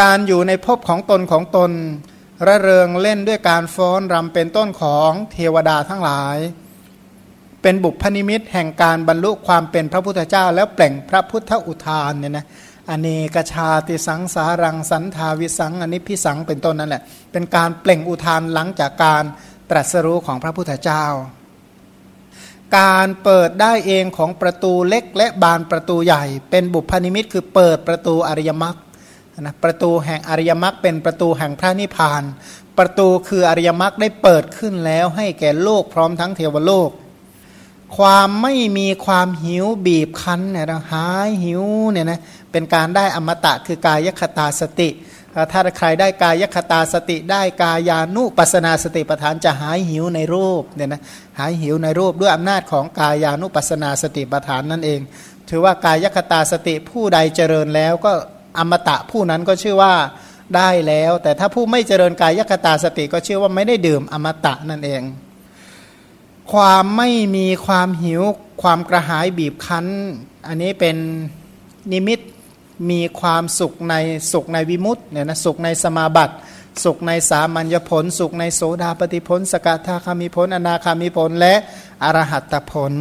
การอยู่ในภพของตนของตน ระเริงเล่นด้วยการฟ้อนรำเป็นต้นของเทวดาทั้งหลาย เป็นบุพนิมิตแห่งการบรรลุความเป็นพระพุทธเจ้า แล้วเปล่งพระพุทธอุทานเนี่ยนะอเนกชาติสังสารังสันธาวิสสังอนิพพิสังเป็นต้นนั่นแหละ เป็นการเปล่งอุทานหลังจากการตรัสรู้ของพระพุทธเจ้า การเปิดได้เองของประตูเล็กและบานประตูใหญ่ เป็นบุพนิมิตคือเปิดประตูอริยมรรค นะประตูแห่งอริยมรรคเป็นประตูแห่งพระนิพพาน ประตูคืออริยมรรคได้เปิดขึ้นแล้วให้แก่โลกพร้อมทั้งเทวโลก ความไม่มีความหิวบีบคั้นเนี่ยหายหิวเนี่ยนะเป็นการได้อมตะคือกายคตาสติ ถ้าใครได้กายคตาสติ ได้กายานุปัสนาสติปทานจะหายหิวในรูปเนี่ยนะหายหิวในรูปด้วยอำนาจของกายานุปัสนาสติปทานนั่นเอง ถือว่ากายคตาสติผู้ใดเจริญแล้วก็ อมตะผู้นั้นก็ชื่อว่าได้แล้ว แต่ถ้าผู้ไม่เจริญกายคตาสติก็ชื่อว่าไม่ได้ดื่มอมตะนั่นเอง ความไม่มีความหิว ความกระหายบีบคั้น อันนี้เป็นนิมิตมีความสุขในสุขในวิมุตต์เนี่ยนะสุขในสมาบัติ สุขในสามัญญผล สุขในโสดาปฏิผล สกทาคามิผล อนาคามิผล และอรหัตผล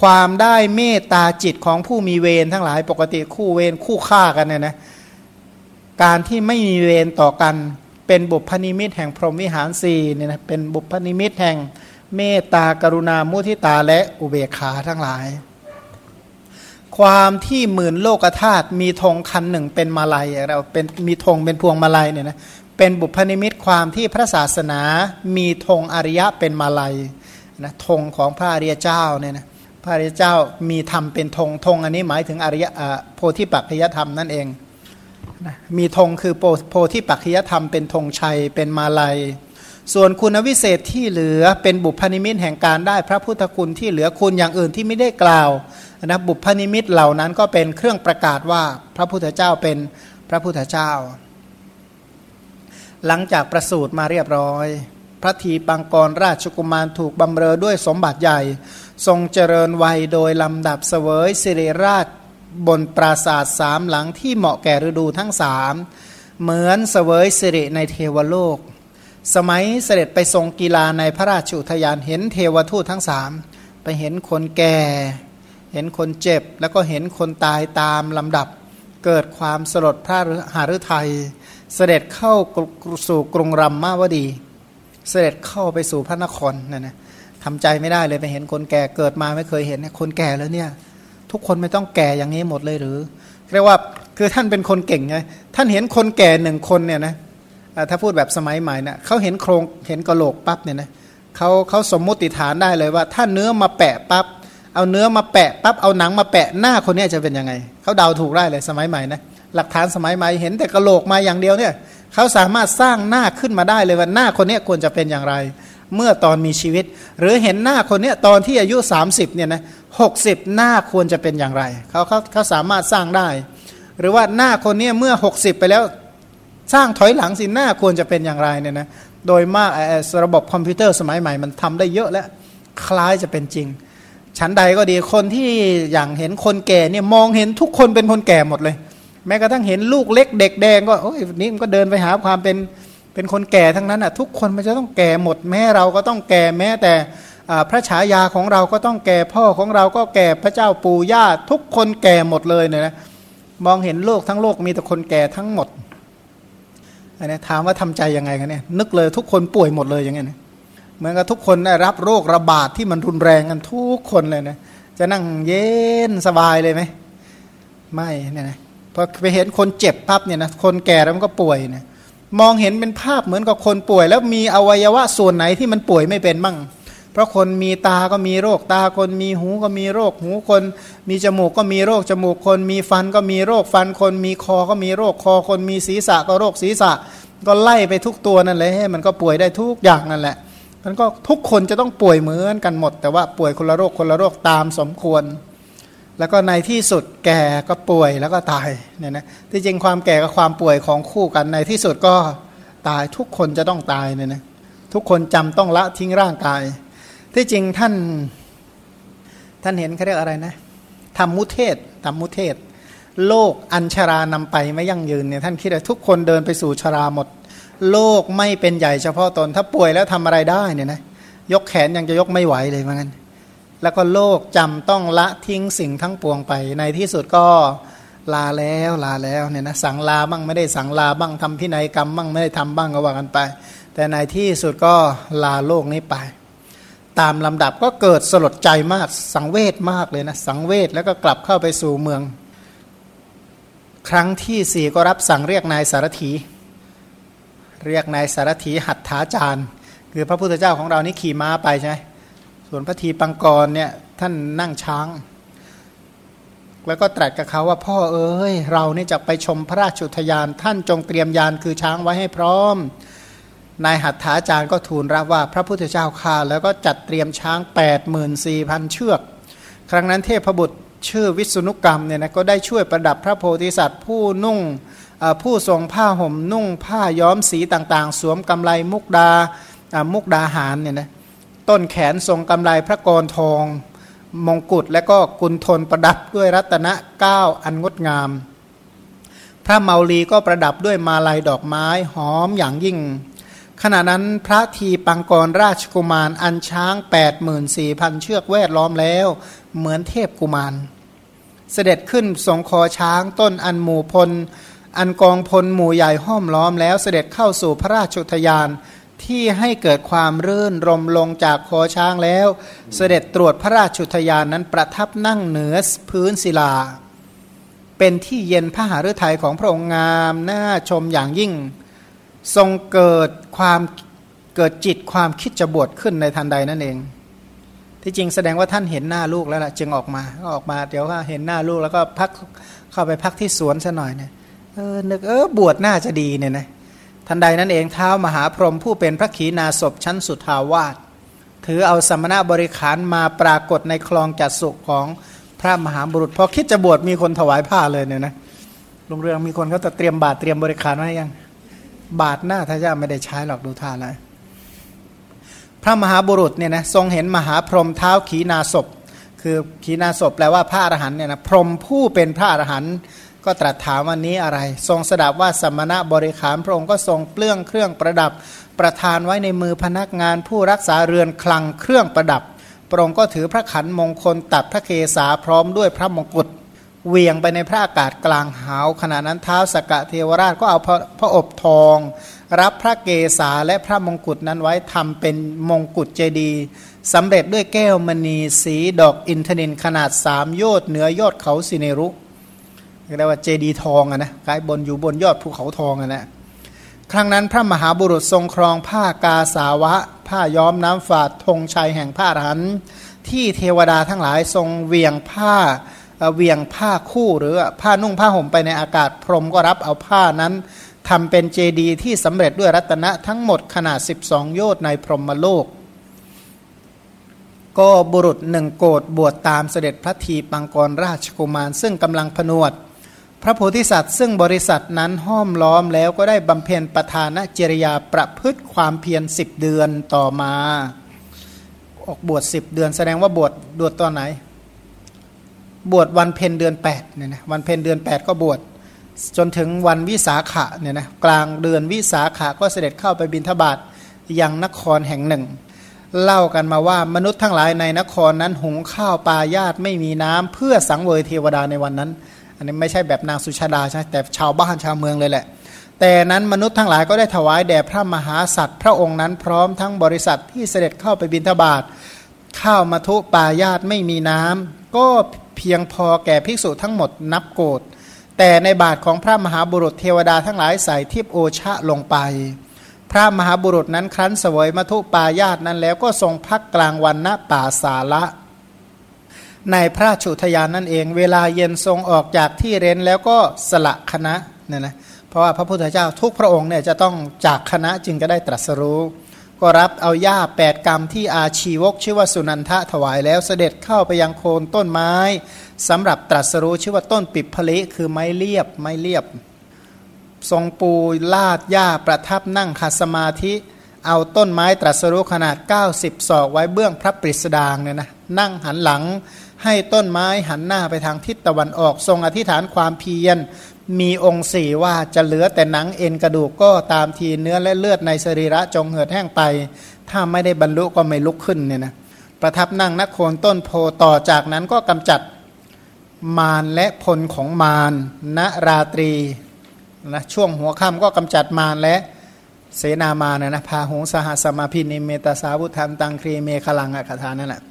ความได้เมตตาจิตของผู้มีเวรทั้งหลายปกติคู่เวรคู่ฆ่ากันเนี่ยนะการที่ไม่มีเวรต่อกัน เป็นบุพนิมิตแห่งพรหมวิหารสี่เนี่ยนะเป็นบุพนิมิตแห่งเมตตากรุณามุทิตาและอุเบกขาทั้งหลาย ความที่หมื่นโลกธาตุมีธงคันหนึ่งเป็นมาลัยเราเป็นมีธงเป็นพวงมาลัยเนี่ยนะเป็นบุพนิมิตความที่พระศาสนามีธงอริยะเป็นมาลัยนะธงของพระอริยเจ้าเนี่ยนะ พระริเจ้ามีธรรมเป็นธงธงอันนี้หมายถึงอริยโพธิปัจจยธรรมนั่นเองนะมีธงคือโพธิปัจจยธรรมเป็นธงชัยเป็นมาลัย ส่วนคุณวิเศษที่เหลือเป็นบุพนิมิตแห่งการได้พระพุทธคุณที่เหลือคุณอย่างอื่นที่ไม่ได้กล่าวนะบุพนิมิตเหล่านั้นก็เป็นเครื่องประกาศว่าพระพุทธเจ้าเป็นพระพุทธเจ้า หลังจากประสูติมาเรียบร้อย พระทีปังกรราชกุมารถูกบำเรอด้วยสมบัติใหญ่ ทรงเจริญวัยโดยลำดับเสวยสิริราชบนปราศาสตร์สามหลังที่เหมาะแก่ฤดูทั้งสามเหมือนเสวยสิริในเทวโลก สมัยเสด็จไปทรงกีฬาในพระราชุทยานเห็นเทวทูตทั้งสามไปเห็นคนแก่ เห็นคนเจ็บแล้วก็เห็นคนตายตามลำดับ เกิดความสลดพระหฤทัยเสด็จเข้าสู่กรุงรัมมาวดี เสด็จเข้าไปสู่พระนครนั่นนะ ทำใจไม่ได้เลยไปเห็นคนแก่เกิดมาไม่เคยเห็นคนแก่แล้วเนี่ย ทุกคนไม่ต้องแก่อย่างนี้หมดเลยหรือ เรียกว่าคือท่านเป็นคนเก่งไงท่านเห็นคนแก่หนึ่งคนเนี่ยนะถ้าพูดแบบสมัยใหม่นะเขาเห็นโครงเห็นกระโหลกปั๊บเนี่ยนะเขาเขาสมมุติฐานได้เลยว่า ถ้าเนื้อมาแปะปั๊บเอาเนื้อมาแปะปั๊บเอาหนังมาแปะหน้าคนนี้จะเป็นยังไงเขาเดาถูกได้เลยสมัยใหม่นะหลักฐานสมัยใหม่เห็นแต่กระโหลกมาอย่างเดียวเนี่ยเขาสามารถสร้างหน้าขึ้นมาได้เลยว่าหน้าคนนี้ควรจะเป็นอย่างไร เมื่อตอนมีชีวิต หรือเห็นหน้าคนนี้ตอนที่อายุ 30เนี่ยนะหกสิบหน้าควรจะเป็นอย่างไรเขาเขาเขาสามารถสร้างได้ หรือว่าหน้าคนนี้เมื่อ 60 ไปแล้วสร้างถอยหลังสิหน้าควรจะเป็นอย่างไรเนี่ยนะโดยมากระบบคอมพิวเตอร์สมัยใหม่มันทำได้เยอะแล้วคล้ายจะเป็นจริง ชั้นใดก็ดีคนที่อย่างเห็นคนแก่เนี่ยมองเห็นทุกคนเป็นคนแก่หมดเลย แม้กระทั่งเห็นลูกเล็กเด็กแดงก็โอ้ยนี่มันก็เดินไปหาความเป็น เป็นคนแก่ทั้งนั้นอะทุกคนมันจะต้องแก่หมดแม้เราก็ต้องแก่แม้แต่พระฉายาของเราก็ต้องแก่พ่อของเราก็แก่พระเจ้าปู่ย่าทุกคนแก่หมดเลยเนี่ยนะมองเห็นโลกทั้งโลกมีแต่คนแก่ทั้งหมดอันนี้ถามว่าทำใจยังไงกันเนี่ยนึกเลยทุกคนป่วยหมดเลยอย่างเงี้ยเหมือนกับทุกคนได้รับโรคระบาดที่มันรุนแรงกันทุกคนเลยนะจะนั่งเย็นสบายเลยไหมไม่เนี่ยนะพอไปเห็นคนเจ็บปั๊บเนี่ยนะคนแก่แล้วมันก็ป่วยเนี่ย มองเห็นเป็นภาพเหมือนกับคนป่วย แล้วมีอวัยวะส่วนไหนที่มันป่วยไม่เป็นมั่งเพราะคนมีตาก็มีโรคตาคนมีหูก็มีโรคหูคน มีจมูกก็มีโรคจมูกคน มีฟันก็มีโรคฟันคนมีคอก็มีโรคคอคนมีศีรษะก็โรคศีรษะ ก็ไล่ไปทุกตัวนั่นแหละมันก็ป่วยได้ทุกอย่างนั่นแหละ มันก็ทุกคนจะต้องป่วยเหมือนกันหมด แต่ว่าป่วยคนละโรคคนละโรคตามสมควร แล้วก็ในที่สุดแก่ก็ป่วยแล้วก็ตายเนี่ยนะที่จริงความแก่กับความป่วยของคู่กันในที่สุดก็ตายทุกคนจะต้องตายเนี่ยนะทุกคนจำต้องละทิ้งร่างกาย ที่จริงท่านท่านเห็นเขาเรียกอะไรนะทำมุเทศทำมุเทศ โลกอัญชารานำไปไม่ยั่งยืนเนี่ยท่านคิดว่าทุกคนเดินไปสู่ชราหมด โลกไม่เป็นใหญ่เฉพาะตนถ้าป่วยแล้วทำอะไรได้เนี่ยนะยกแขนยังจะยกไม่ไหวเลยเหมือนกัน แล้วก็โลกจำต้องละทิ้งสิ่งทั้งปวงไป ในที่สุดก็ลาแล้วลาแล้วเนี่ยนะสั่งลาบ้างไม่ได้สั่งลาบ้างทำพินัยกรรมบ้างไม่ได้ทำบ้างก็ว่ากันไป แต่ในที่สุดก็ลาโลกนี้ไป ตามลำดับก็เกิดสลดใจมากสังเวชมากเลยนะสังเวชแล้วก็กลับเข้าไปสู่เมือง ครั้งที่สี่ก็รับสั่งเรียกนายสารถีเรียกนายสารถีหัตถาจารย์ คือพระพุทธเจ้าของเรานี่ขี่ม้าไปใช่ไหม ส่วนพระทีปังกรเนี่ยท่านนั่งช้าง แล้วก็ตรัสกับเขาว่าพ่อเอ้ย เราเนี่ยจะไปชมพระราชุทยาน ท่านจงเตรียมยานคือช้างไว้ให้พร้อม นายหัตถาจารย์ก็ทูลรับว่าพระพุทธเจ้าข่าแล้วก็จัดเตรียมช้าง 8 4 0 0 0 เชือก ครั้งนั้นเทพบุตรชื่อวิษณุกรรมเนี่ยนะก็ได้ช่วยประดับพระโพธิสัตว์ผู้นุ่งผู้ทรงผ้าห่มนุ่งผ้าย้อมสีต่างๆ สวมกำไลมุกดามุกดาหารเนี่ยนะ ต้นแขนทรงกำไลพระกรทองมงกุฎและก็กุลทนประดับด้วยรัตนะเก้าอันงดงาม พระเมาลีก็ประดับด้วยมาลัยดอกไม้หอมอย่างยิ่ง ขณะนั้นพระทีปังกรราชกุมารอันช้าง 84,000 เชือกแวดล้อมแล้ว เหมือนเทพกุมาร เสด็จขึ้นสงคอช้างต้นอันหมู่พล อันกองพลหมู่ใหญ่ห้อมล้อมแล้วเสด็จเข้าสู่พระราชทยาน ที่ให้เกิดความรื่นรมลงจากคอช้างแล้ว เสด็จตรวจพระราชุทยานนั้นประทับนั่งเหนือพื้นศิลา เป็นที่เย็นพระหฤทัยของพระองค์งามน่าชมอย่างยิ่ง ทรงเกิดความเกิดจิตความคิดจะบวชขึ้นในทันใดนั่นเอง ที่จริงแสดงว่าท่านเห็นหน้าลูกแล้วล่ะจึงออกมาก็ออกมาเดี๋ยวว่าเห็นหน้าลูกแล้วก็พักเข้าไปพักที่สวนซะหน่อยเนี่ยเออนึกเออบวชน่าจะดีเนี่ยนะ ทันใดนั้นเองเท้ามหาพรหมผู้เป็นพระขีณาสพชั้นสุทาวาสถือเอาสมณะบริขารมาปรากฏในคลองจัดสุขของพระมหาบุรุษพอคิดจะบวชมีคนถวายผ้าเลยเนี่ยนะลุงเรืองมีคนเขาจะเตรียมบาตรเตรียมบริขารไว้ยัง บาตรหน้าท่าจะไม่ได้ใช้หรอกดูท่าแล้วพระมหาบุรุษเนี่ยนะทรงเห็นมหาพรหมเท้าขีณาศพคือขีณาศพแปลว่าพระอรหันเนี่ยนะพรหมผู้เป็นพระอรหันต์ ก็ตรัสถามวันนี้อะไร ทรงสดับว่าสมณะบริขารพระองค์ก็ทรงเปลื้องเครื่องประดับ ประทานไว้ในมือพนักงานผู้รักษาเรือนคลังเครื่องประดับ พระองค์ก็ถือพระขันมงคลตัดพระเคสาพร้อมด้วยพระมงกุฎเวียงไปในพระอากาศกลางหาวขณะนั้นเท้าสกะเทวราชก็เอาพระพระอบทอง รับพระเกศาและพระมงกุฎนั้นไว้ทำเป็นมงกุฎเจดีสำเร็จด้วยแก้วมณีสีดอกอินทนินขนาดสามโยชน์เหนือยอดเขาสิเนรุ เรียกว่าเจดีทองอะนะกายบนอยู่บนยอดภูเขาทองอะนะครั้งนั้นพระมหาบุรุษทรงครองผ้ากาสาวะ ผ้าย้อมน้ำฝาดธงชัยแห่งผ้าหัน ที่เทวดาทั้งหลายทรงเวียงผ้าเวียงผ้าคู่หรือผ้านุ่งผ้าห่มไปในอากาศพรมก็รับเอาผ้านั้นทำเป็นเจดีที่สำเร็จด้วยรัตนะทั้งหมดขนาด 12 โยชน์ในพรหมโลก ก็บุรุษหนึ่งโกรธบวชตามเสด็จพระทีปังกรราชกุมาร ซึ่งกำลังผนวด พระโพธิสัตว์ซึ่งบริษัทนั้นห้อมล้อมแล้วก็ได้บำเพ็ญประธานจริยาประพฤติความเพียรสิบเดือนต่อมา ออกบวชสิบเดือนแสดงว่าบวชบวชตอนไหน บวชวันเพ็ญเดือนแปดเนี่ยนะวันเพ็ญเดือนแปดก็บวชจนถึงวันวิสาขะเนี่ยนะกลางเดือนวิสาขะก็เสด็จเข้าไปบิณฑบาตยังนครแห่งหนึ่ง เล่ากันมาว่ามนุษย์ทั้งหลายในนครนั้นหุงข้าวปลายาตไม่มีน้ำเพื่อสังเวยเทวดาในวันนั้น อันนี้ไม่ใช่แบบนางสุชาดาใช่แต่ชาวบ้านชาวเมืองเลยแหละ แต่นั้นมนุษย์ทั้งหลายก็ได้ถวายแด่พระมหาสัตว์ พระองค์นั้นพร้อมทั้งบริษัทที่เสด็จเข้าไปบิณฑบาตข้าวมาทุปายาตไม่มีน้ำก็เพียงพอแก่ภิกษุทั้งหมดนับโกดแต่ในบาทของพระมหาบุรุษเทวดาทั้งหลายใส่ทิพโอชะลงไป พระมหาบุรุษนั้นครั้นเสวยมาทุปายาตนั้นแล้วก็ทรงพักกลางวันณป่าสาละ ในพระชุทยานนั่นเอง เวลาเย็นทรงออกจากที่เร้นแล้วก็สละคณะเนี่ยนะเพราะว่าพระพุทธเจ้าทุกพระองค์เนี่ยจะต้องจากคณะจึงจะได้ตรัสรู้ก็รับเอาหญ้าแปดกรรมที่อาชีวกชื่อว่าสุนันทะถวายแล้วเสด็จเข้าไปยังโคนต้นไม้สำหรับตรัสรู้ชื่อว่าต้นปิดผลิคือไม้เรียบไม้เรียบ ทรงปูลาดหญ้าประทับนั่งคัสมาธิ เอาต้นไม้ตรัสรู้ขนาด 90 ศอกไว้เบื้องพระปริสดางเนี่ยนะนั่งหันหลัง ให้ต้นไม้หันหน้าไปทางทิศตะวันออก ทรงอธิษฐานความเพียร มีองค์สี่ว่าจะเหลือแต่หนังเอ็นกระดูกก็ตามทีเนื้อและเลือดในสรีระจงเหือดแห้งไป ถ้าไม่ได้บรรลุก็ไม่ลุกขึ้นเนี่ยนะประทับนั่งนักโคนต้นโพต่อจากนั้นก็กำจัดมารและพลของมารณราตรีนะช่วงหัวค่ำก็กำจัดมารและเสนามานะนะพาหงสหสมาพินิเมตสาวุธันตังครีเมฆลังอะคาถานั่นแหละ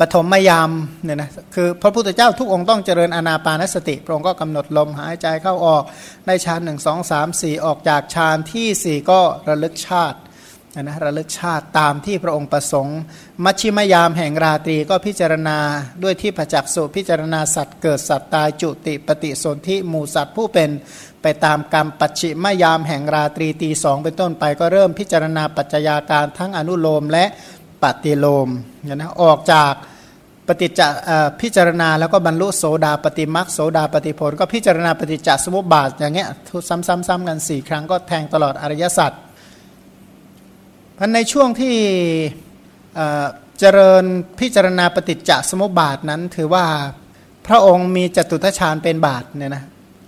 ปฐมมยามเนี่ยนะคือพระพุทธเจ้าทุกองค์ต้องเจริญอนาปานสติ พระองค์ก็กำหนดลมหายใจเข้าออกในฌานหนึ่งสองสามสี่ออกจากฌานที่สี่ก็ระลึกชาตินะระลึกชาติตามที่พระองค์ประสงค์ มัชชิมยามแห่งราตรีก็พิจารณาด้วยที่ประจักษ์สุพิจารณาสัตว์เกิดสัตว์ตายจุติปฏิสนธิหมู่สัตว์ผู้เป็นไปตามกรรมปัจฉิมยามแห่งราตรีตีสองเป็นต้นไปก็เริ่มพิจารณาปัจจัยาการทั้งอนุโลมและ ปฏิโลมนะออกจากปฏิจจพิจารณาแล้วก็บรรลุโสดาปฏิมักโสดาปฏิผล ก็พิจารณาปฏิจจสมุปบาทอย่างเงี้ยซ้ำๆๆกันสี่ครั้งก็แทงตลอดอริยสัจพันในช่วงที่เจริญพิจารณาปฏิจจสมุปบาทนั้น ถือว่าพระองค์มีจตุทัชฌานเป็นบาทเนี่ยนะ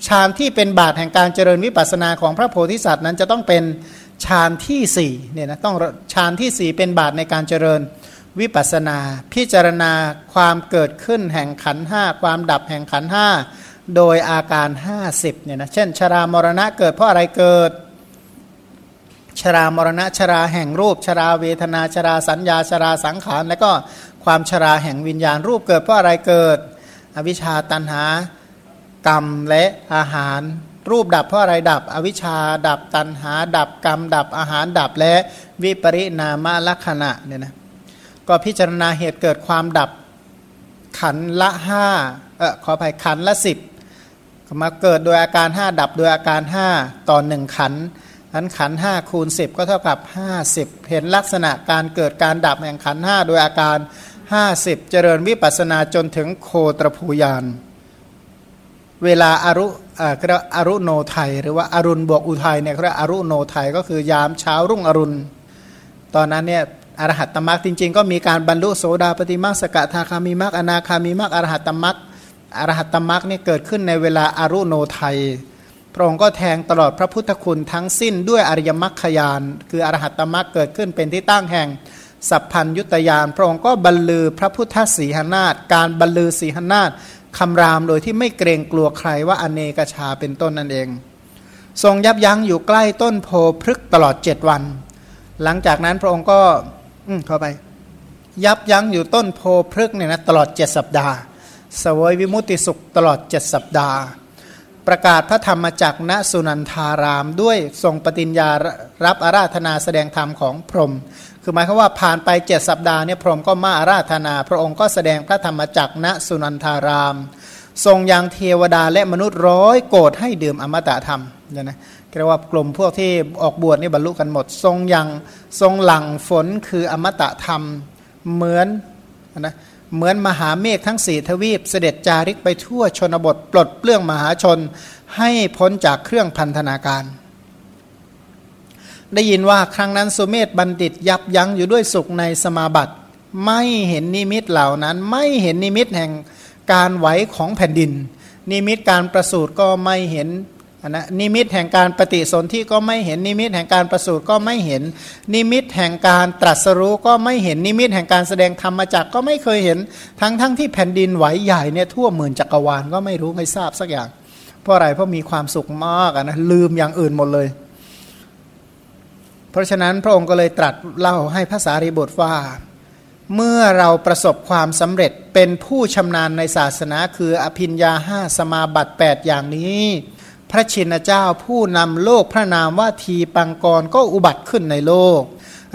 ฌานที่เป็นบาทแห่งการเจริญวิปัสสนาของพระโพธิสัตว์นั้นจะต้องเป็น ฌานที่สี่เนี่ยนะต้องฌานที่สี่เป็นบาทในการเจริญวิปัสนา พิจารณาความเกิดขึ้นแห่งขันห้าความดับแห่งขันห้าโดยอาการ 50เนี่ยนะเช่น ชรามรณะเกิดเพราะอะไรเกิด ชรามรณะชราแห่งรูป ชราเวทนาชราสัญญาชราสังขาร และก็ความชราแห่งวิญญาณรูปเกิดเพราะอะไรเกิด อวิชชาตันหากรรมและอาหาร รูปดับเพราะอะไรดับ อวิชชาดับตันหา ดับกรรม ดับอาหารดับและวิปริณามลักษณะเนี่ยนะก็พิจารณาเหตุเกิดความดับขันละห้าเออขออภัยขันละสิบมาเกิดโดยอาการห้าดับโดยอาการห้าต่อหนึ่งขันนั้นขันห้าคูณสิบก็เท่ากับห้าสิบเห็นลักษณะการเกิดการดับแห่งขันห้าโดยอาการห้าสิบเจริญวิปัสนาจนถึงโคตรภูยาน เวลาอารุอ่าเรียกอารุโนไทย หรือว่าอารุณบวกอุทัยเนี่ยเขาเรียกอารุโนไทยก็คือยามเช้ารุ่งอรุณ ตอนนั้นเนี่ยอรหัตตมรักจริง ๆ ก็มีการบรรลุโสดาปฏิมาสกทาคามีมรรคอนาคามีมรรคอรหัตตมรักอรหัตตมรักนี่ยเกิดขึ้นในเวลาอารุโนไทย พระองค์ก็แทงตลอดพระพุทธคุณทั้งสิ้นด้วยอริยมรรคยาน คืออรหัตตมรักเกิดขึ้นเป็นที่ตั้งแห่งสัพพัญยุตยานพระองค์ก็บรรลือพระพุทธสีหนาฏการบรรลือสีหนาฏ คำรามโดยที่ไม่เกรงกลัวใครว่าอเนกชาเป็นต้นนั่นเอง ทรงยับยั้งอยู่ใกล้ต้นโพพฤกตลอดเจ็ดวัน หลังจากนั้นพระองค์ก็เข้าไป ยับยั้งอยู่ต้นโพพฤกเนี่ยนะตลอดเจ็ดสัปดาห์ สวยวิมุติสุขตลอดเจ็ดสัปดาห์ ประกาศพระธรรมจักณสุนันทาราม ด้วยทรงปฏิญญารับอาราธนาแสดงธรรมของพรหมคือหมายความว่าผ่านไปเจ็ดสัปดาห์เนี่ยพรหมก็มาอาราธนา พระองค์ก็แสดงพระธรรมจักณสุนันทาราม ทรงยังเทวดาและมนุษย์ร้อยโกรธให้ดื่มอมตะธรรมเนี่ยนะเรียกว่ากลุ่มพวกที่ออกบวชนี่บรรลุกันหมด ทรงยังทรงหลังฝนคืออมตะธรรมเหมือนนะ เหมือนมหาเมฆทั้งสี่ทวีปเสด็จจาริกไปทั่วชนบท ปลดเปลื้องมหาชนให้พ้นจากเครื่องพันธนาการ ได้ยินว่าครั้งนั้นสุเมธบัณฑิตยับยั้งอยู่ด้วยสุขในสมาบัติ ไม่เห็นนิมิตเหล่านั้น ไม่เห็นนิมิตแห่งการไหวของแผ่นดิน นิมิตการประสูติก็ไม่เห็น นะนิมิตแห่งการปฏิสนธิก็ไม่เห็นนิมิตแห่งการประสูติก็ไม่เห็น นิมิตแห่งการตรัสรู้ก็ไม่เห็นนิมิตแห่งการแสดงธรรมจักก็ไม่เคยเห็น ทั้งทั้งที่แผ่นดินไหวใหญ่เนี่ยทั่วหมื่นจักรวาลก็ไม่รู้ไม่ทราบสักอย่าง เพราะอะไรเพราะมีความสุขมากนะลืมอย่างอื่นหมดเลย เพราะฉะนั้นพระองค์ก็เลยตรัสเล่าให้ภาษารีบทว่าเมื่อเราประสบความสำเร็จเป็นผู้ชำนาญในศาสนาคืออภินยาห้าสมาบัติ8อย่างนี้ พระชินเจ้าผู้นำโลกพระนามว่าทีปังกรก็อุบัติขึ้นในโลก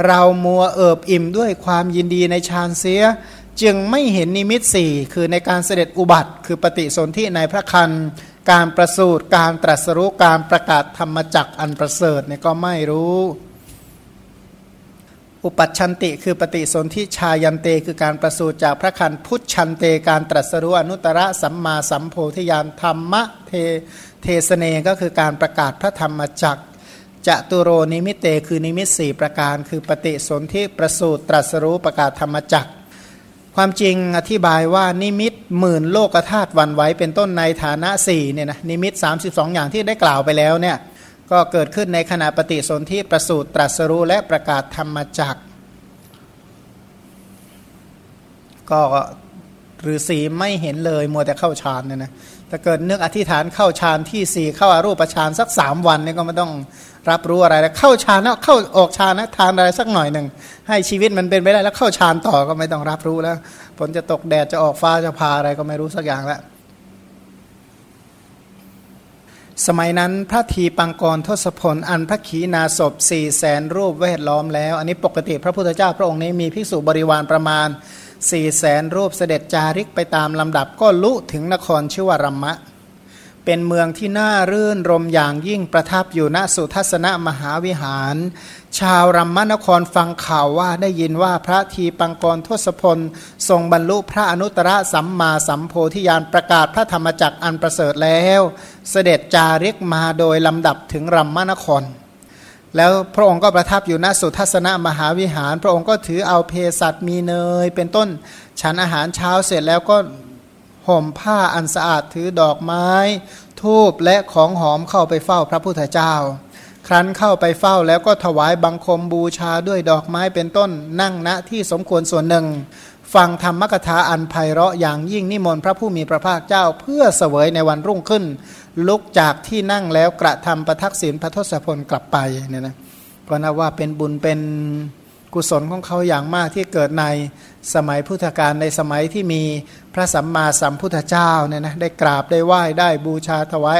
เรามัวเอิบอิ่มด้วยความยินดีในฌานเสีย จึงไม่เห็นนิมิตสี่คือในการเสด็จอุบัติ คือปฏิสนธิในพระครรภ์การประสูติการตรัสรู้การประกาศธรรมจักรอันประเสริฐเนี่ยก็ไม่รู้ อุปปัชชันเต คือปฏิสนธิชายันเต คือการประสูติจากพระครรภ์ พุชฌันเตการตรัสรู้อนุตตรสัมมาสัมโพธิญาณธรรมะเทเทสเนก็คือการประกาศพระธรรมจักจตุโรนิมิเต คือนิมิตสี่ประการ คือปฏิสนธิประสูติตรัสรู้ประกาศธรรมจักความจริงอธิบายว่านิมิตหมื่นโลกธาตุวันไหวเป็นต้นในฐานะสี่เนี่ยนะนิมิต 32 อย่างที่ได้กล่าวไปแล้วเนี่ย ก็เกิดขึ้นในขณะปฏิสนธิประสูติตรัสรู้และประกาศธรรมจักก็ฤาษีไม่เห็นเลยมัวแต่เข้าฌานเนี่ยนะถ้าเกิดนึกอธิษฐานเข้าฌานที่สี่เข้าอารูปฌานสักสามวันเนี่ยก็ไม่ต้องรับรู้อะไรแล้วเข้าฌานแล้วเข้าออกฌานนะทานอะไรสักหน่อยหนึ่งให้ชีวิตมันเป็นไปได้แล้วเข้าฌานต่อก็ไม่ต้องรับรู้แล้วฝนจะตกแดดจะออกฟ้าจะพาอะไรก็ไม่รู้สักอย่างแล้ว สมัยนั้นพระทีปังกรทศพลอันพระขีนาศพสี่แสนรูปเวทล้อมแล้ว อันนี้ปกติพระพุทธเจ้าพระองค์นี้มีภิกษุบริวารประมาณสี่แสนรูปเสด็จจาริกไปตามลำดับก็ลุถึงนครชื่อว่ารัมมะ เป็นเมืองที่น่ารื่นรมอย่างยิ่งประทับอยู่ณสุทัศนมหาวิหาร ชาวรัมมนครฟังข่าวว่าได้ยินว่าพระทีปังกรทศพล ทรงบรรลุพระอนุตตรสัมมาสัมโพธิญาณประกาศพระธรรมจักรอันประเสริฐแล้ว เสด็จจาริกมาโดยลำดับถึงรัมมนคร แล้วพระองค์ก็ประทับอยู่ณสุทัศนมหาวิหาร พระองค์ก็ถือเอาเพสัตมีเนย เป็นต้นฉันอาหารเช้าเสร็จแล้วก็ ห่มผ้าอันสะอาดถือดอกไม้ ทูบและของหอมเข้าไปเฝ้าพระพุทธเจ้า ครั้นเข้าไปเฝ้าแล้วก็ถวายบังคมบูชาด้วยดอกไม้เป็นต้นนั่งณที่สมควรส่วนหนึ่ง ฟังธรรมกถาอันไพเราะอย่างยิ่งนิมนต์พระผู้มีพระภาคเจ้าเพื่อเสวยในวันรุ่งขึ้น ลุกจากที่นั่งแล้วกระทำประทักษิณพระทศพลกลับไปเนี่ยนะก็นับว่าเป็นบุญเป็น กุศลของเขาอย่างมากที่เกิดในสมัยพุทธกาลในสมัยที่มีพระสัมมาสัมพุทธเจ้าเนี่ยนะได้กราบได้ไหว้ได้บูชาถวาย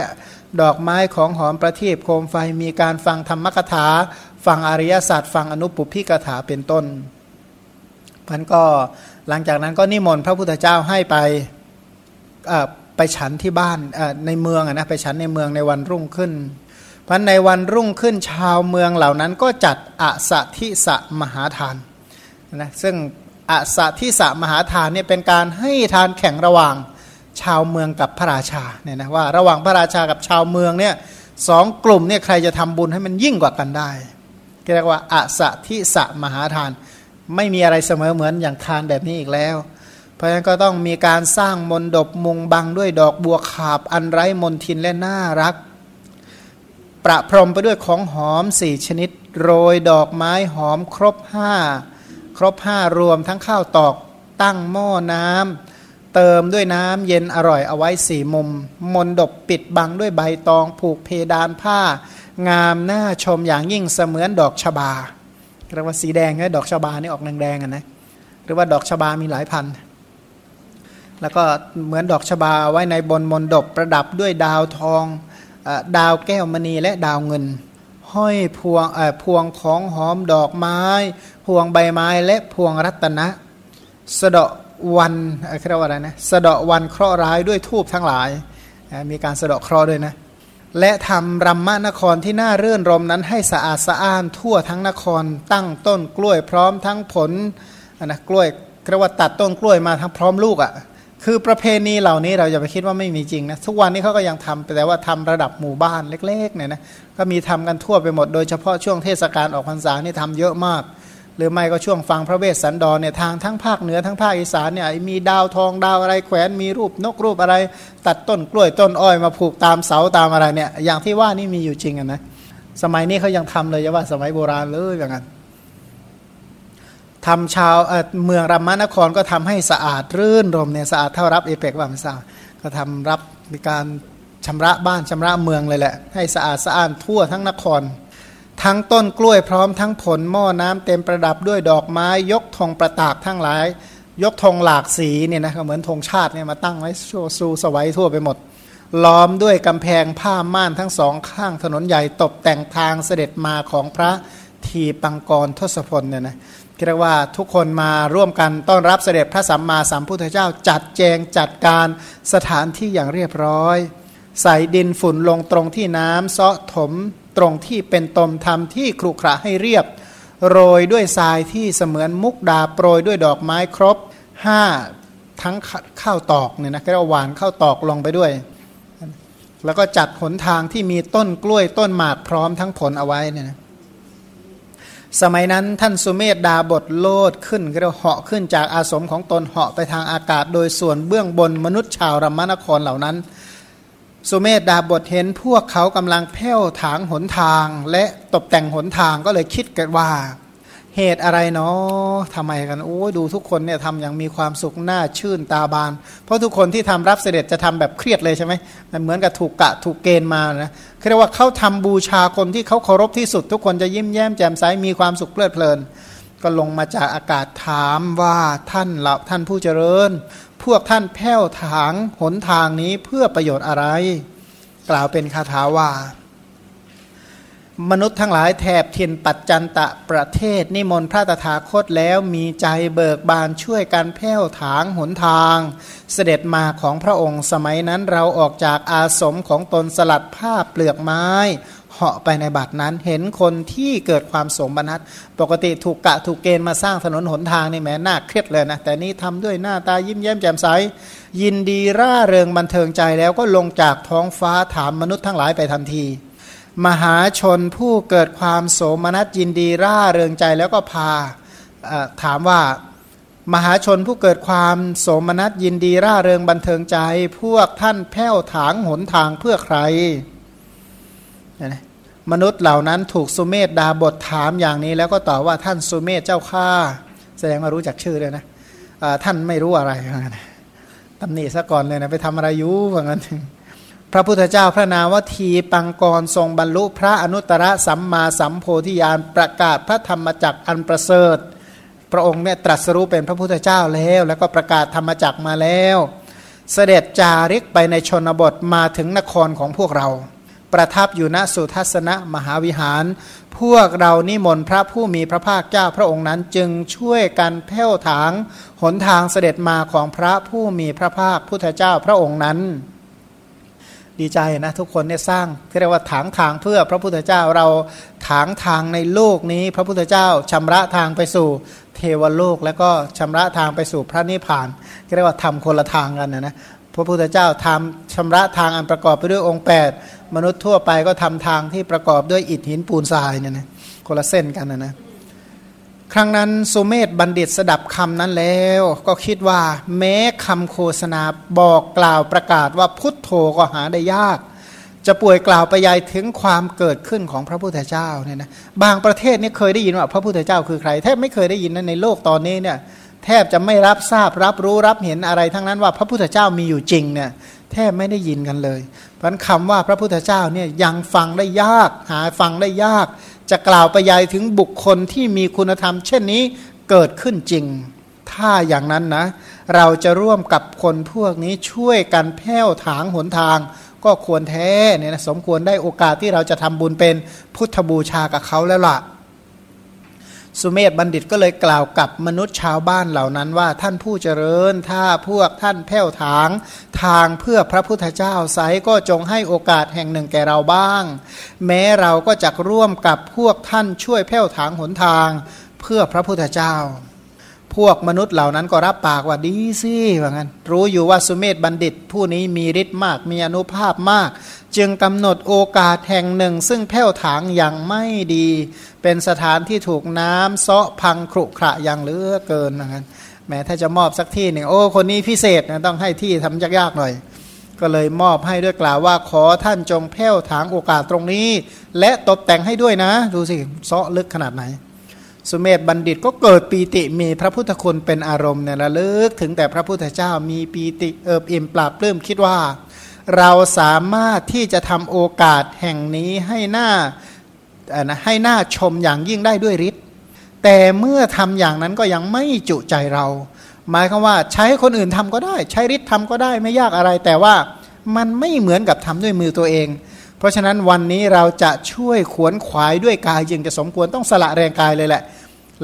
ดอกไม้ของหอมประทีปโคมไฟมีการฟังธรรมกถา ฟังอริยศาสัจฟังอนุปุพิกถาเป็นต้นพันก็หลังจากนั้นก็นิมนต์พระพุทธเจ้าให้ไปไปฉันที่บ้านในเมืองนะไปฉันในเมืองในวันรุ่งขึ้น พันในวันรุ่งขึ้นชาวเมืองเหล่านั้นก็จัดอสัทิสะมหาทานนะซึ่งอสัทิสะมหาทานเนี่ยเป็นการให้ทานแข่งระหว่างชาวเมืองกับพระราชาเนี่ยนะว่าระหว่างพระราชากับชาวเมืองเนี่ยสองกลุ่มเนี่ยใครจะทำบุญให้มันยิ่งกว่ากันได้เรียกว่าอสัทิสะมหาทาน ไม่มีอะไรเสมอเหมือนอย่างทานแบบนี้อีกแล้ว เพราะฉะนั้นก็ต้องมีการสร้างมนดบมุงบังด้วยดอกบัวขาบอันไร้มนทินและน่ารัก ประพรมไปด้วยของหอมสี่ชนิด โรยดอกไม้หอมครบห้าครบห้ารวมทั้งข้าวตอกตั้งหม้อน้ำเติมด้วยน้ำเย็นอร่อยเอาไว้สี่มุม มนดบปิดบังด้วยใบตองผูกเพดานผ้า งามน่าชมอย่างยิ่งเสมือนดอกชบาเรียกว่าสีแดงนะดอกชบานี่ออกแดงๆกันนะหรือว่าดอกชบามีหลายพัน แล้วก็เหมือนดอกชบาไว้ในบนมนดบประดับด้วยดาวทอง ดาวแก้วมณีและดาวเงิน ห้อยพวงพวงของหอมดอกไม้ พวงใบไม้และพวงรัตนะสะดาะวันเรียกว่าอะไรนะสะดาะวันเคราะห์ร้ายด้วยทูบทั้งหลาย มีการสะดาะเคราะห์ด้วยนะและทำรัมมะนครที่น่าเรื่นรมนั้นให้สะอาดสะอ้านทั่วทั้งนครตั้งต้นกล้วยพร้อมทั้งผลนะกล้วยเรียกว่าตัดต้นกล้วยมาทั้งพร้อมลูกอะ่ะ คือประเพณีเหล่านี้เราจะไปคิดว่าไม่มีจริงนะทุกวันนี้เขาก็ยังทำแต่ว่าทำระดับหมู่บ้านเล็กๆเนี่ยนะก็มีทำกันทั่วไปหมดโดยเฉพาะช่วงเทศกาลออกพรรษานี่ทำเยอะมาก หรือไม่ก็ช่วงฟังพระเวสสันดรเนี่ยทางทั้งภาคเหนือทั้งภาคอีสานเนี่ยมีดาวทองดาวอะไรแขวนมีรูปนกรูปอะไร ตัดต้นกล้วยต้นอ้อยมาผูกตามเสาตามอะไรเนี่ยอย่างที่ว่านี่มีอยู่จริงนะสมัยนี้เขายังทำเลยจะว่าสมัยโบราณเลยอย่างนั้น ทำชาวเมืองรัมมานครก็ทำให้สะอาดรื่นรมเนี่ยสะอาดเท่ารับเอเปกว่าไม่ทราบก็ทำรับมีการชำระบ้านชำระเมืองเลยแหละ ให้สะอาดสะอ้านทั่วทั้งนคร ทั้งต้นกล้วยพร้อมทั้งผลหม้อน้ำเต็มประดับด้วยดอกไม้ยกธงประตากทั้งหลาย ยกธงหลากสีเนี่ยนะเหมือนธงชาติเนี่ยมาตั้งไว้โชว์ซูสวัยทั่วไปหมด ล้อมด้วยกำแพงผ้าม่านทั้งสองข้างถนนใหญ่ตกแต่งทางเสด็จมาของพระทีปังกรทศพลเนี่ยนะ เรียกว่าทุกคนมาร่วมกันต้อนรับเสด็จพระสัมมาสัมพุทธเจ้า จัดแจงจัดการสถานที่อย่างเรียบร้อย ใส่ดินฝุ่นลงตรงที่น้ำเซาะถมตรงที่เป็นตมทำที่ครุขระให้เรียบ โรยด้วยทรายที่เสมือนมุกดาโปรยด้วยดอกไม้ครบห้าทั้งข้าวตอกเนี่ยนะก็หวานข้าวตอกลงไปด้วย แล้วก็จัดหนทางที่มีต้นกล้วยต้นหมากพร้อมทั้งผลเอาไว้เนี่ยนะ สมัยนั้นท่านสุเมธดาบทโลดขึ้นเรียกเหาะขึ้นจากอาสมของตนเหาะไปทางอากาศ โดยส่วนเบื้องบนมนุษย์ชาวรัมมนครเหล่านั้น สุเมธดาบทเห็นพวกเขากำลังแผ่วถางหนทาง และตกแต่งหนทางก็เลยคิดกันว่า เหตุอะไรเนาะทำไมกันโอ้ดูทุกคนเนี่ยทำอย่างมีความสุขหน้าชื่นตาบาน เพราะทุกคนที่ทำรับเสด็จจะทำแบบเครียดเลยใช่ไหมมันเหมือนกับถูกกะถูกเกณฑ์มานะเรียกว่าเขาทำบูชาคนที่เขาเคารพที่สุด ทุกคนจะยิ้มแย้มแจ่มใสมีความสุขเพลิดเพลิน ก็ลงมาจากอากาศถามว่าท่านเหล่าท่านผู้เจริญ พวกท่านแผ้วถางหนทางนี้เพื่อประโยชน์อะไร กล่าวเป็นคาถาว่า มนุษย์ทั้งหลายแถบถิ่นปัจจันตะประเทศ นิมนต์พระตถาคตแล้วมีใจเบิกบานช่วยกันแผ้วถางหนทาง เสด็จมาของพระองค์สมัยนั้นเราออกจากอาสมของตนสลัดผ้าเปลือกไม้ เหาะไปในบัดนั้นเห็นคนที่เกิดความสมบัติปกติถูกกะถูกเกณฑ์มาสร้างถนนหนทางนี่แหมน่าเครียดเลยนะ แต่นี่ทำด้วยหน้าตายิ้มแย้มแจ่มใส ยินดีร่าเริงบันเทิงใจแล้วก็ลงจากท้องฟ้าถามมนุษย์ทั้งหลายไปทันที มหาชนผู้เกิดความโสมนัสยินดีร่าเริงใจแล้วก็พาถามว่ามหาชนผู้เกิดความโสมนัสยินดีร่าเริงบันเทิงใจ พวกท่านแผ้วถางหนทางเพื่อใครมนุษย์เหล่านั้นถูกสุเมธดาบทถามอย่างนี้ แล้วก็ตอบว่าท่านสุเมธเจ้าข้าแสดงว่ารู้จักชื่อเลยนะท่านไม่รู้อะไรตำหนิซะก่อนเลยนะไปทำอะไรอยู่ว่างั้น พระพุทธเจ้าพระนามวทีปังกรทรงบรรลุพระอนุตตรสัมมาสัมโพธิญาณประกาศพระธรรมจักรอันประเสริฐ พระองค์เนี่ยตรัสรู้เป็นพระพุทธเจ้าแล้ว แล้วก็ประกาศธรรมจักรมาแล้ว เสด็จจาริกไปในชนบทมาถึงนครของพวกเรา ประทับอยู่ณสุทัศนะมหาวิหาร พวกเรานิมนต์พระผู้มีพระภาคเจ้าพระองค์นั้นจึงช่วยกันแผ้วถางหนทางเสด็จมาของพระผู้มีพระภาคพุทธเจ้าพระองค์นั้น ดีใจนะทุกคนเนี่ยสร้างเรียกว่าถางทางเพื่อพระพุทธเจ้าเราถางทางในโลกนี้ พระพุทธเจ้าชำระทางไปสู่เทวโลก แล้วก็ชำระทางไปสู่พระนิพพานเรียกว่าทำคนละทางกันนะนะพระพุทธเจ้าทำชำระทางอันประกอบไปด้วยองค์ 8 มนุษย์ทั่วไปก็ทำทางที่ประกอบด้วยอิฐหินปูนทรายเนี่ยนะคนละเส้นกันนะนะ ครั้งนั้นสุเมธบัณฑิตสดับคำนั้นแล้ว ก็คิดว่า แม้คำโฆษณาบอกกล่าวประกาศว่าพุทโธก็หาได้ยาก จะป่วยกล่าวไปยายถึงความเกิดขึ้นของพระพุทธเจ้าเนี่ยนะบางประเทศนี่เคยได้ยินว่าพระพุทธเจ้าคือใคร แทบไม่เคยได้ยินนะในโลกตอนนี้เนี่ยแทบจะไม่รับทราบรับรู้รับเห็นอะไร ทั้งนั้นว่าพระพุทธเจ้ามีอยู่จริงเนี่ยแทบไม่ได้ยินกันเลย เพราะคำว่าพระพุทธเจ้าเนี่ยยังฟังได้ยาก หาฟังได้ยาก จะกล่าวไปยายถึงบุคคลที่มีคุณธรรม เช่นนี้เกิดขึ้นจริง ถ้าอย่างนั้นนะ เราจะร่วมกับคนพวกนี้ช่วยกันแผ้วถางหนทาง ก็ควรแท้เนี่ยนะสมควรได้โอกาสที่เราจะทำบุญเป็นพุทธบูชากับเขาแล้วล่ะ สุเมธบัณฑิตก็เลยกล่าวกับมนุษย์ชาวบ้านเหล่านั้นว่าท่านผู้เจริญถ้าพวกท่านแผ้วถางทางเพื่อพระพุทธเจ้าไซก็จงให้โอกาสแห่งหนึ่งแก่เราบ้าง แม้เราก็จะร่วมกับพวกท่านช่วยแผ้วถางหนทางเพื่อพระพุทธเจ้า พวกมนุษย์เหล่านั้นก็รับปากว่าดีสิว่างั้น รู้อยู่ว่าสุเมธบัณฑิตผู้นี้มีฤทธิ์มากมีอนุภาพมาก จึงกำหนดโอกาสแห่งหนึ่ง ซึ่งแผ้วถางอย่างไม่ดี เป็นสถานที่ถูกน้ำเซาะพังครุขระอย่างเหลือเกินว่างั้นแม้ถ้าจะมอบสักที่หนึ่งโอ้คนนี้พิเศษนะต้องให้ที่ทำยากๆหน่อย ก็เลยมอบให้ด้วยกล่าวว่าขอท่านจงแผ้วถางโอกาสตรงนี้ และตกแต่งให้ด้วยนะ ดูสิเซาะลึกขนาดไหน สุเมธบัณฑิตก็เกิดปีติมีพระพุทธคุณเป็นอารมณ์เนี่ยระลึกถึงแต่พระพุทธเจ้ามีปีติเอิบอิ่มปราบปลื้มคิดว่า เราสามารถที่จะทำโอกาสแห่งนี้ให้หน้าให้หน้าชมอย่างยิ่งได้ด้วยฤทธิ์แต่เมื่อทำอย่างนั้นก็ยังไม่จุใจเรา หมายคือว่าใช้คนอื่นทำก็ได้ ใช้ฤทธิ์ทำก็ได้ไม่ยากอะไร แต่ว่ามันไม่เหมือนกับทำด้วยมือตัวเอง เพราะฉะนั้นวันนี้เราจะช่วยขวนขวายด้วยกายจึงจะสมควรต้องสละแรงกายเลยแหละ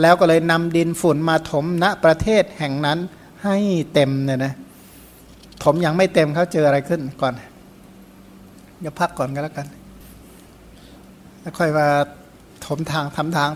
แล้วก็เลยนำดินฝุ่นมาถมณประเทศแห่งนั้นให้เต็มเนี่ยนะ ถมยังไม่เต็มเขาเจออะไรขึ้นก่อนเดี๋ยวพักก่อนก็แล้วกัน แล้วค่อยมาถมทางทำทาง